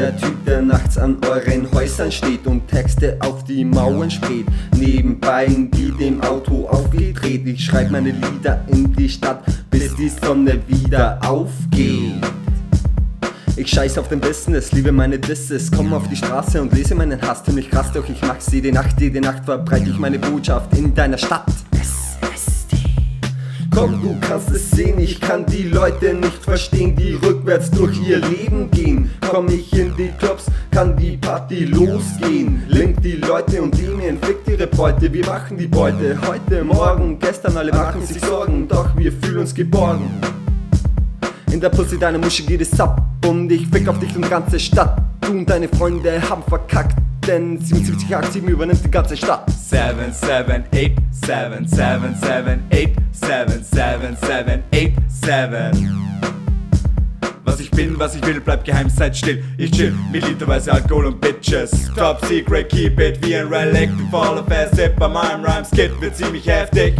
der Typ, der nachts an euren Häusern steht und Texte auf die Mauern späht. Nebenbei die dem Auto aufgedreht. Ich schreib meine Lieder in die Stadt, bis die Sonne wieder aufgeht. Ich scheiß auf den Business, liebe meine Disses, komm auf die Straße und lese meinen Hass ziemlich krass, doch ich mach's jede Nacht, jede Nacht verbreite ich meine Botschaft in deiner Stadt. Komm, du kannst es sehen, ich kann die Leute nicht verstehen, die rückwärts durch ihr Leben gehen. Komm ich in die Clubs, kann die Party losgehen. Link die Leute und die mir fickt ihre Beute. Wir machen die Beute heute, morgen, gestern, alle machen sich Sorgen, doch wir fühlen uns geborgen. In der Pussy deiner Muschi geht es ab und ich fick auf dich und ganze Stadt. Du und deine Freunde haben verkackt, denn 7787 übernimmt die ganze Stadt. 7, 7, 8, 7, 7, 7, 8, 7, 7, 7, 8, 7. Was ich bin, was ich will, bleibt geheim, seid still. Ich chill mit literweise Alkohol und Bitches. Top secret, keep it wie ein Relic. Du follow fast, hip bei meinem Rhymes-Kit wird ziemlich heftig.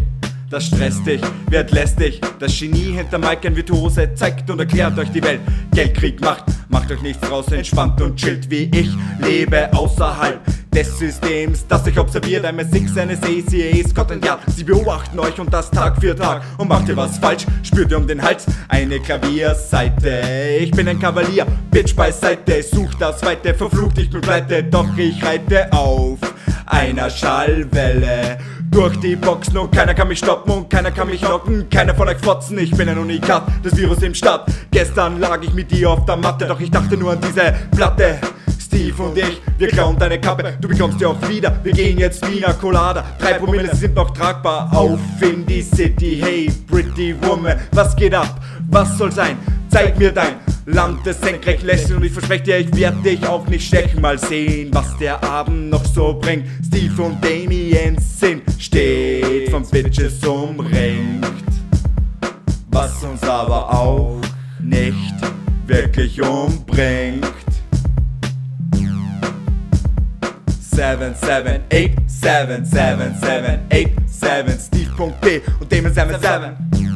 Das stresst dich, wird lästig. Das Genie hinter Mike ein Virtuose zeigt und erklärt euch die Welt. Geldkrieg macht, macht euch nichts raus, entspannt und chillt wie ich. Lebe außerhalb des Systems, das sich observiert. I'm a six and a ACA, Scotland Yard. Sie beobachten euch und das Tag für Tag. Und macht ihr was falsch, spürt ihr um den Hals eine Klavierseite. Ich bin ein Kavalier, Bitch beiseite. Such das Weite, verflucht, ich bin pleite. Doch ich reite auf einer Schallwelle durch die Boxen und keiner kann mich stoppen und keiner kann mich locken. Keiner von euch fotzen, ich bin ein Unikat, das Virus im Start. Gestern lag ich mit dir auf der Matte, doch ich dachte nur an diese Platte. Steve und ich, wir klauen deine Kappe, du bekommst die auch wieder. Wir gehen jetzt Wiener Colada, drei Promille sind noch tragbar. Auf in die City, hey pretty woman, was geht ab? Was soll sein? Zeig mir dein Land des senkrecht lächeln und ich verspreche dir, ich werde dich auch nicht stechen. Mal sehen, was der Abend noch so bringt. Steve und Damien sind steht von Bitches umringt. Was uns aber auch nicht wirklich umbringt. 7, 7, 8, 7, 7, 7, 8, 7, Steve.p und Damon 7, 7.